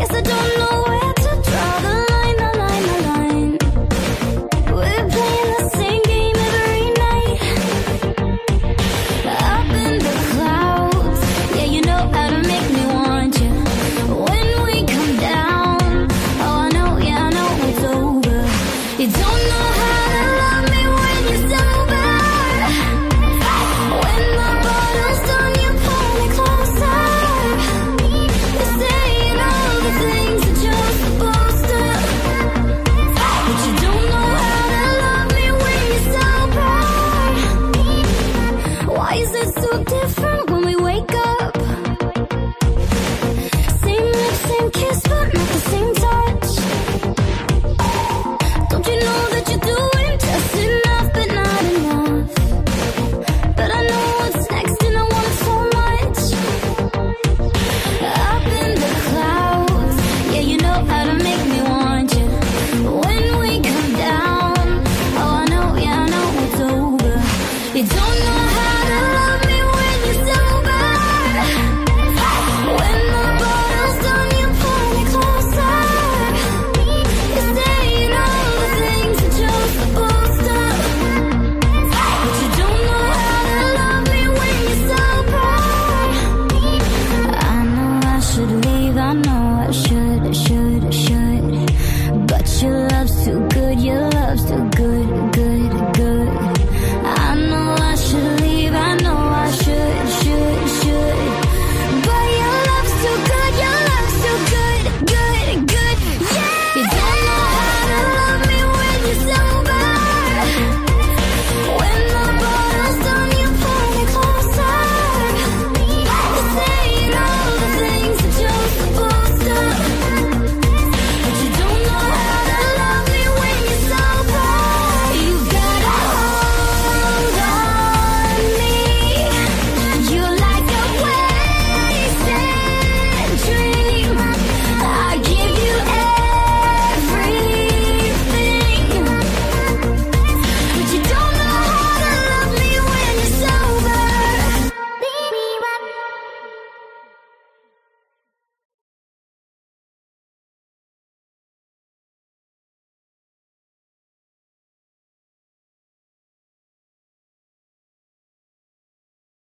guess I don't know